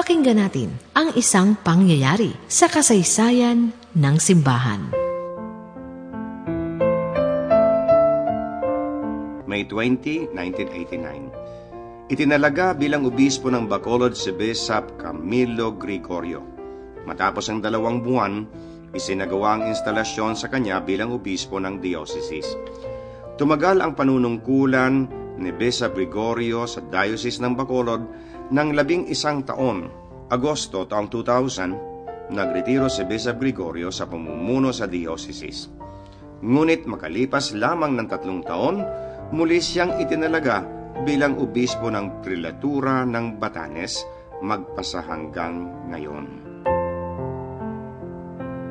Pakinggan natin ang isang pangyayari sa kasaysayan ng simbahan. May 20, 1989. Itinalaga bilang obispo ng Bacolod si Bishop Camilo Gregorio. Matapos ang dalawang buwan, isinagawa ang instalasyon sa kanya bilang obispo ng diocese. Tumagal ang panunungkulan ni Bishop Gregorio sa Diocese ng Bacolod ng labing isang taon. Agosto taong 2000, nagretiro si Bishop Gregorio sa pamumuno sa diocese. Ngunit makalipas lamang ng tatlong taon, muli siyang itinalaga bilang obispo ng Prilatura ng Batanes magpasa hanggang ngayon.